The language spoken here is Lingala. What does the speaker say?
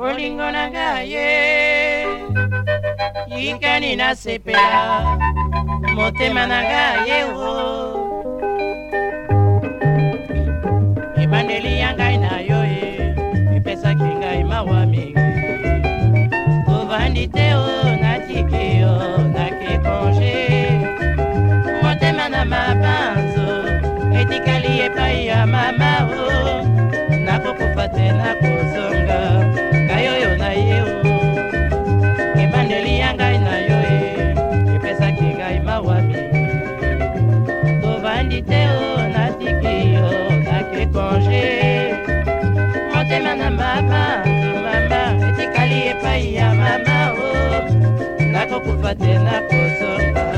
bolingo na ngai ye yikani nasepela motema na ngai ye o ebandeli ya ngai na yo ye epesaki ngai mawa mingi tovandi te o natiki yo nake konge motema na mabanzo etikali epai ya mama o patena koso